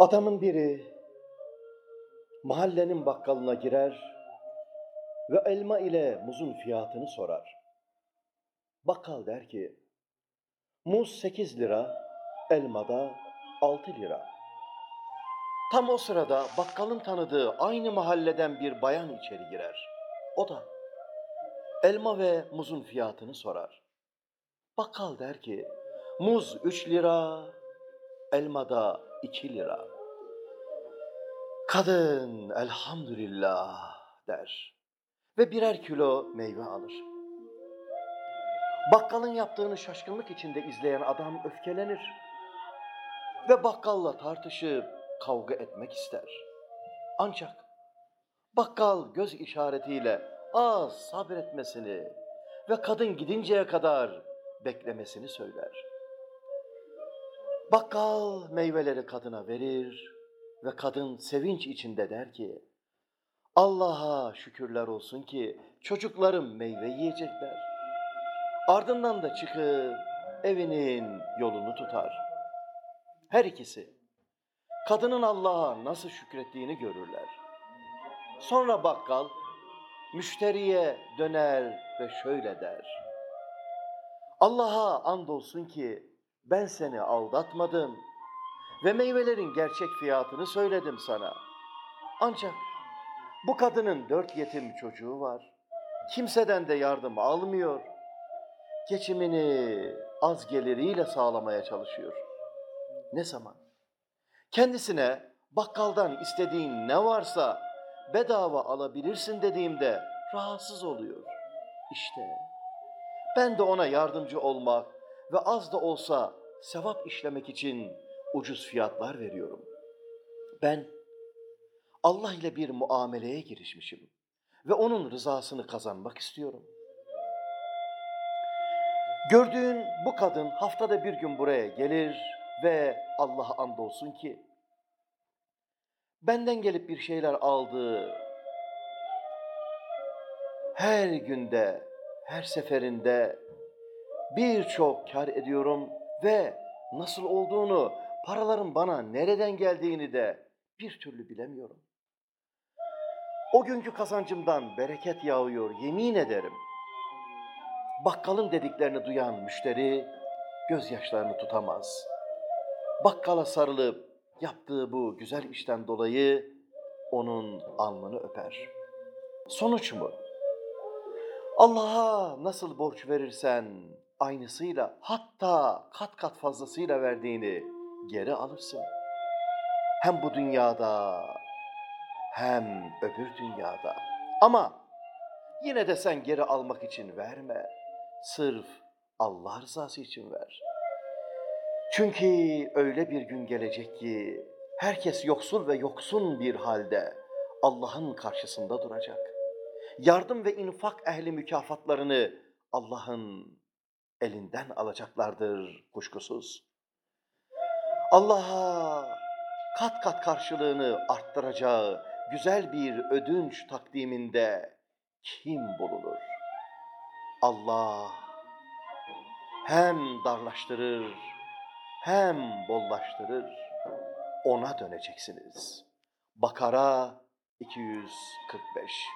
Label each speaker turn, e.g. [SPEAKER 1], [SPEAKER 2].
[SPEAKER 1] Adamın biri mahallenin bakkalına girer ve elma ile muzun fiyatını sorar. Bakkal der ki, muz 8 lira, elma da 6 lira. Tam o sırada bakkalın tanıdığı aynı mahalleden bir bayan içeri girer. O da elma ve muzun fiyatını sorar. Bakkal der ki, muz 3 lira, elma da 2 lira. Kadın elhamdülillah der ve birer kilo meyve alır. Bakkalın yaptığını şaşkınlık içinde izleyen adam öfkelenir ve bakkalla tartışıp kavga etmek ister. Ancak bakkal göz işaretiyle az sabretmesini ve kadın gidinceye kadar beklemesini söyler. Bakkal meyveleri kadına verir ve kadın sevinç içinde der ki, Allah'a şükürler olsun ki çocuklarım meyve yiyecekler. Ardından da çıkıp evinin yolunu tutar. Her ikisi kadının Allah'a nasıl şükrettiğini görürler. Sonra bakkal müşteriye döner ve şöyle der. Allah'a andolsun ki ben seni aldatmadım ve meyvelerin gerçek fiyatını söyledim sana. Ancak bu kadının dört yetim çocuğu var. Kimseden de yardım almıyor. Geçimini az geliriyle sağlamaya çalışıyor. Ne zaman? Kendisine bakkaldan istediğin ne varsa bedava alabilirsin dediğimde rahatsız oluyor. İşte ben de ona yardımcı olmak ve az da olsa sevap işlemek için ucuz fiyatlar veriyorum. Ben Allah ile bir muameleye girişmişim ve onun rızasını kazanmak istiyorum. Gördüğün bu kadın haftada bir gün buraya gelir ve Allah'a andolsun ki benden gelip bir şeyler aldığı her günde, her seferinde birçok kar ediyorum ve nasıl olduğunu, paraların bana nereden geldiğini de bir türlü bilemiyorum. O günkü kazancımdan bereket yağıyor yemin ederim. Bakkalın dediklerini duyan müşteri gözyaşlarını tutamaz. Bakkala sarılıp yaptığı bu güzel işten dolayı onun alnını öper. Sonuç mu? Allah'a nasıl borç verirsen aynısıyla hatta kat kat fazlasıyla verdiğini geri alırsın. Hem bu dünyada hem öbür dünyada. Ama yine de sen geri almak için verme. Sırf Allah rızası için ver. Çünkü öyle bir gün gelecek ki herkes yoksul ve yoksun bir halde Allah'ın karşısında duracak. Yardım ve infak ehli mükafatlarını Allah'ın elinden alacaklardır kuşkusuz. Allah'a kat kat karşılığını arttıracağı güzel bir ödünç takdiminde kim bulunur? Allah hem darlaştırır hem bollaştırır. Ona döneceksiniz. Bakara 245